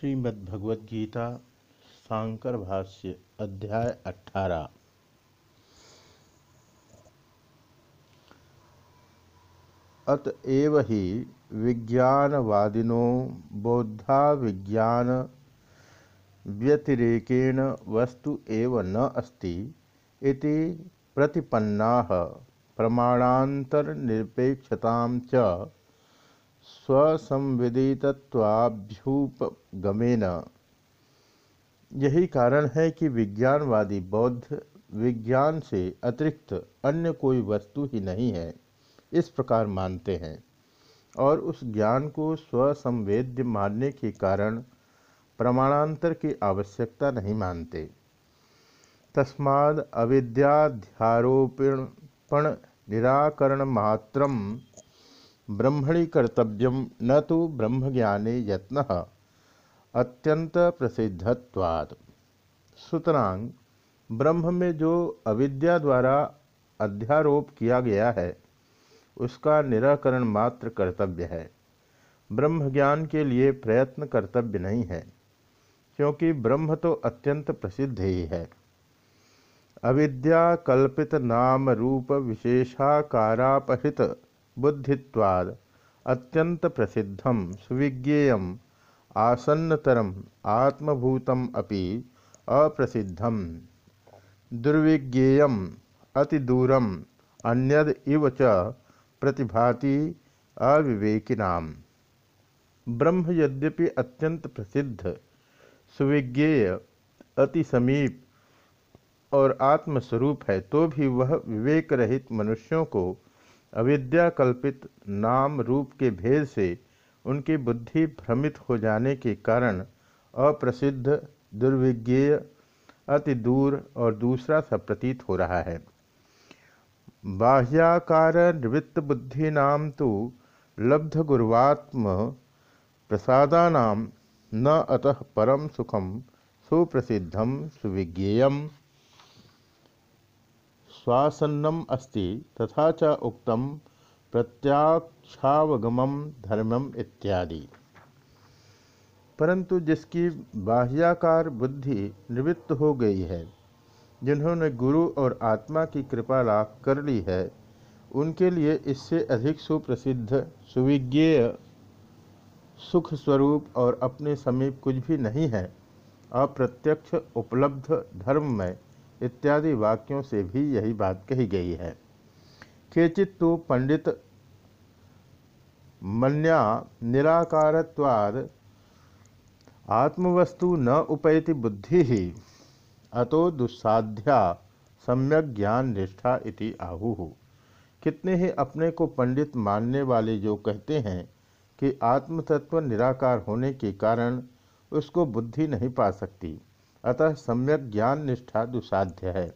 श्रीमद्भगवद्गीता शांकर भाष्य अध्याय अठारह अतएव ही विज्ञानवादिनो बौद्धा विज्ञान व्यतिरेकेण वस्तु एव न अस्ति इति प्रतिपन्नाः प्रमाणान्तरनिरपेक्षतां च स्वसंविदितत्वाभ्युपगमेन। यही कारण है कि विज्ञानवादी बौद्ध विज्ञान से अतिरिक्त अन्य कोई वस्तु ही नहीं है, इस प्रकार मानते हैं। और उस ज्ञान को स्वसंवेद्य मानने के कारण प्रमाणांतर की आवश्यकता नहीं मानते। तस्माद अविद्याध्यारोपण निराकरण मात्रम ब्रह्मणि कर्तव्यम न तो ब्रह्मज्ञाने यत्न। अत्यंत प्रसिद्धत्वाद सुतरांग ब्रह्म में जो अविद्या द्वारा अध्यारोप किया गया है, उसका निराकरण मात्र कर्तव्य है। ब्रह्म ज्ञान के लिए प्रयत्न कर्तव्य नहीं है, क्योंकि ब्रह्म तो अत्यंत प्रसिद्ध ही है। अविद्या कल्पित नाम रूप विशेषाकारापहृत बुद्धित्वाद अत्यंत प्रसिद्धम, सुविज्ञेयम, आसन्नतरम, आत्मभूतम अपि अप्रसिद्धम। दुर्विज्ञेयम, अतिदूरम, अन्यद इव च प्रतिभाति अविवेकिनाम। ब्रह्म यद्यपि अत्यंत प्रसिद्ध, सुविज्ञेय, अति समीप और आत्मस्वरूप है तो भी वह विवेक रहित मनुष्यों को अविद्या कल्पित नाम रूप के भेद से उनकी बुद्धि भ्रमित हो जाने के कारण अप्रसिद्ध, दुर्विज्ञेय, अति दूर और दूसरा सा प्रतीत हो रहा है। बाह्याकार निवृत्त बुद्धि नाम तो लब्ध गुरुवात्म प्रसादानाम न अतः परम सुखम सुप्रसिद्धम सुविज्ञेयम। स्वासन्नम अस्ति, तथा च उक्तम प्रत्याक्षावगमम धर्मम इत्यादि। परंतु जिसकी बाह्याकार बुद्धि निवृत्त हो गई है, जिन्होंने गुरु और आत्मा की कृपा लाभ कर ली है, उनके लिए इससे अधिक सुप्रसिद्ध, सुविज्ञेय सुख स्वरूप और अपने समीप कुछ भी नहीं है, अप्रत्यक्ष, उपलब्ध धर्म में इत्यादि वाक्यों से भी यही बात कही गई है। केचित तो पंडित मन्या निराकारत्वाद आत्मवस्तु न उपैति बुद्धि ही अतो दुस्साध्या सम्यक ज्ञान निष्ठा इति आहु। कितने ही अपने को पंडित मानने वाले जो कहते हैं कि आत्मतत्व निराकार होने के कारण उसको बुद्धि नहीं पा सकती। अतः सम्यक ज्ञान निष्ठा दुसाध्य है।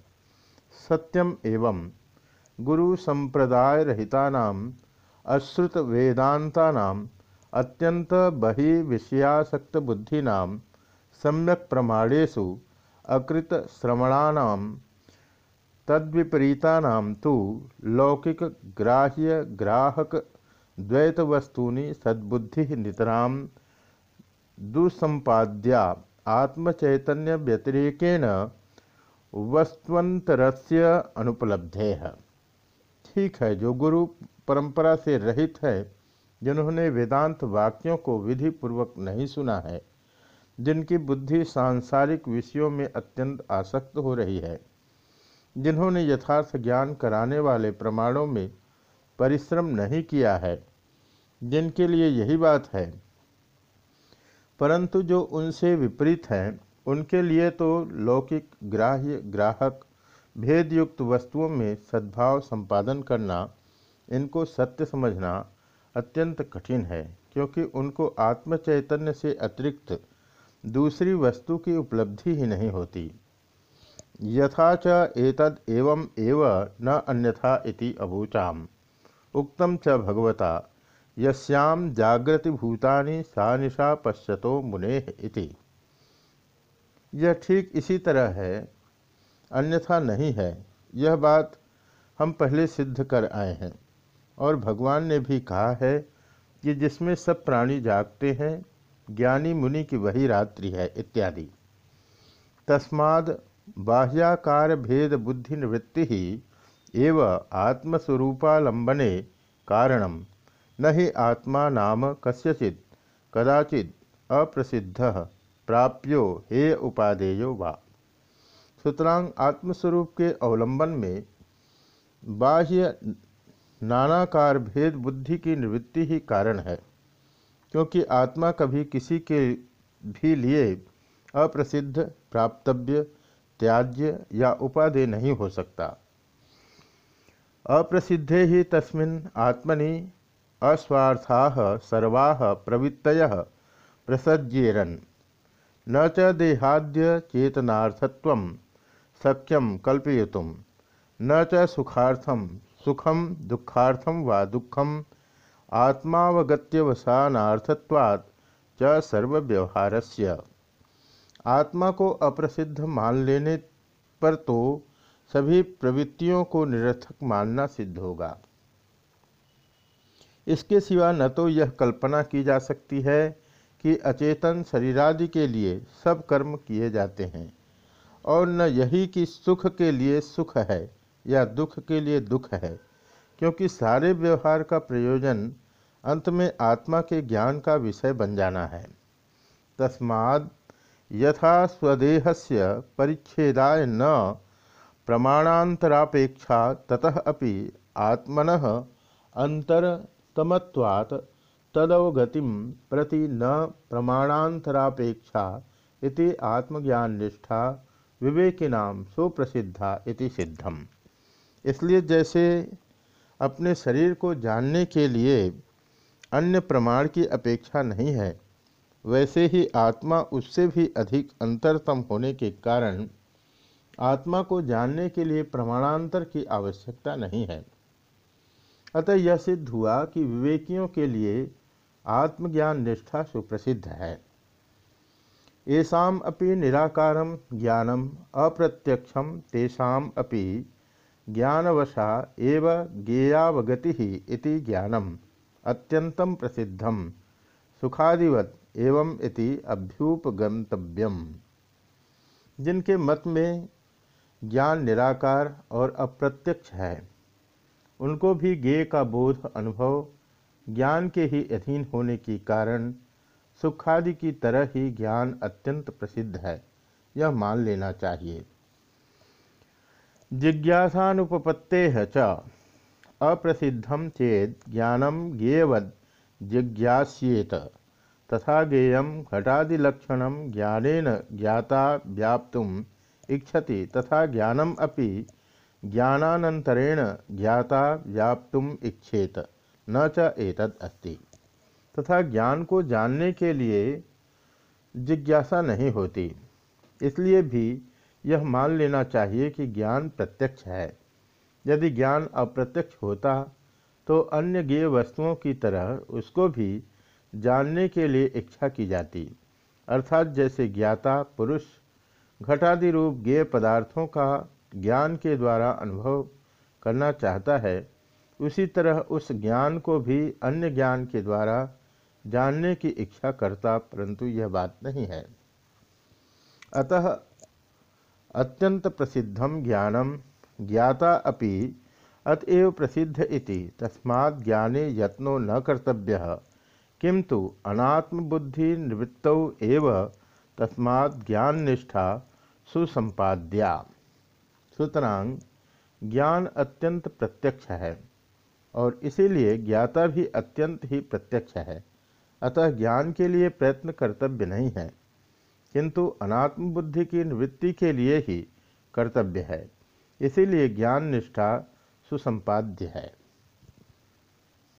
सत्यम एवं। गुरु संप्रदाय रहिता अश्रुत वेदांता अत्यंत बहि विषयासक्त बुद्धिना, सम्यक प्रमाणेशु अकृत श्रवणानाम तद्विपरीता तो लौकिक ग्राह्य ग्राहक द्वैत वस्तूनि सद्बुद्धि नितराम दुसंपाद्या आत्मचैतन्य व्यतिरेकेण वस्तुअंतरस्य अनुपलब्धे। है ठीक है, जो गुरु परंपरा से रहित है, जिन्होंने वेदांत वाक्यों को विधि पूर्वक नहीं सुना है, जिनकी बुद्धि सांसारिक विषयों में अत्यंत आसक्त हो रही है, जिन्होंने यथार्थ ज्ञान कराने वाले प्रमाणों में परिश्रम नहीं किया है, जिनके लिए यही बात है परंतु जो उनसे विपरीत हैं, उनके लिए तो लौकिक ग्राह्य, ग्राहक, भेदयुक्त वस्तुओं में सद्भाव संपादन करना, इनको सत्य समझना अत्यंत कठिन है, क्योंकि उनको आत्मचैतन्य से अतिरिक्त दूसरी वस्तु की उपलब्धि ही नहीं होती। यथा च एतद एवं एव न अन्यथा इति अभूचाम। उक्तम च भगवता। यस्याम जागृति भूतानि सा निशा पश्यतो मुने इति। यह ठीक इसी तरह है, अन्यथा नहीं है। यह बात हम पहले सिद्ध कर आए हैं और भगवान ने भी कहा है कि जिसमें सब प्राणी जागते हैं, ज्ञानी मुनि की वही रात्रि है, इत्यादि। तस्माद बाह्याकार भेद बुद्धि निवृत्ति ही एव आत्मस्वरूपालंबने कारणम। न ही आत्मा नाम कस्यचित कदाचित अप्रसिद्ध, प्राप्यो हे उपादेयो वा। सुतरांग आत्मस्वरूप के अवलंबन में बाह्य नानाकार भेद बुद्धि की निवृत्ति ही कारण है, क्योंकि आत्मा कभी किसी के भी लिए अप्रसिद्ध, प्राप्तव्य, त्याज्य या उपादेय नहीं हो सकता। अप्रसिद्धे ही तस्मिन् आत्मनि अस्वार्था सर्वा प्रवृत्त प्रसज्येरन न च देहाद्य चेतनार्थत्व शक्यम कल्पयुतुम न च सुखार्थम सुखम दुखार्थम व दुखम आत्मावगत्यवसानार्थत्वात् च आत्मा को अप्रसिद्ध मान लेने पर तो सभी प्रवृत्तियों को निरर्थक मानना सिद्ध होगा। इसके सिवा न तो यह कल्पना की जा सकती है कि अचेतन शरीरादि के लिए सब कर्म किए जाते हैं, और न यही कि सुख के लिए सुख है या दुख के लिए दुख है, क्योंकि सारे व्यवहार का प्रयोजन अंत में आत्मा के ज्ञान का विषय बन जाना है। तस्माद यथा स्वदेह से परिच्छेदाय न प्रमाणांतरापेक्षा ततः अपि आत्मन अंतरतमत्वात् तदवगतिम प्रति न प्रमाणांतरापेक्षा इति आत्मज्ञान निष्ठा विवेकिनाम सुप्रसिद्धा इति सिद्धम। इसलिए जैसे अपने शरीर को जानने के लिए अन्य प्रमाण की अपेक्षा नहीं है, वैसे ही आत्मा उससे भी अधिक अंतरतम होने के कारण आत्मा को जानने के लिए प्रमाणांतर की आवश्यकता नहीं है। अतः यह सिद्ध हुआ कि विवेकियों के लिए आत्मज्ञान निष्ठा सुप्रसिद्ध है। येषाम अपि निराकार ज्ञानम अप्रत्यक्षम तेषाम अपि ज्ञानवशा एव ज्ञेयावगति इति ज्ञानम अत्यंतम प्रसिद्धम सुखादिवत एवं इति अभ्युपगंतव्यम जिनके मत में ज्ञान निराकार और अप्रत्यक्ष है। उनको भी ज्ञेय का बोध अनुभव, ज्ञान के ही अधीन होने के कारण सुखादि की तरह ही ज्ञान अत्यंत प्रसिद्ध है। यह मान लेना चाहिए। जिज्ञासानुपपत्ते च। अप्रसिद्धम चेत ज्ञानम ज्ञेयवद जिज्ञास्येत। तथा ज्ञेय घटादिलक्षण ज्ञानेन ज्ञाता व्याप्त इच्छति तथा ज्ञानम अपि ज्ञानानंतरेण ज्ञाता व्याप्तुम इच्छेत, न च एतद अस्ति। तथा ज्ञान को जानने के लिए जिज्ञासा नहीं होती। इसलिए भी यह मान लेना चाहिए कि ज्ञान प्रत्यक्ष है। यदि ज्ञान अप्रत्यक्ष होता तो अन्य ज्ञेय वस्तुओं की तरह उसको भी जानने के लिए इच्छा की जाती। अर्थात जैसे ज्ञाता, पुरुष घटादि रूप ज्ञेय पदार्थों का ज्ञान के द्वारा अनुभव करना चाहता है, उसी तरह उस ज्ञान को भी अन्य ज्ञान के द्वारा जानने की इच्छा करता, परंतु यह बात नहीं है। अतः अत्यंत प्रसिद्धम ज्ञानम ज्ञाता अपि अतएव प्रसिद्ध इति। तस्मात् ज्ञाने यत्नो न कर्तव्य किंतु अनात्म बुद्धि निवृत्त एव तस्मात् ज्ञान निष्ठा सुसंपाद्या। सुतरांग ज्ञान अत्यंत प्रत्यक्ष है, और इसीलिए ज्ञाता भी अत्यंत ही प्रत्यक्ष है। अतः ज्ञान के लिए प्रयत्न कर्तव्य नहीं है, किंतु अनात्म बुद्धि की निवृत्ति के लिए ही कर्तव्य है। इसीलिए ज्ञान निष्ठा सुसंपाद्य है।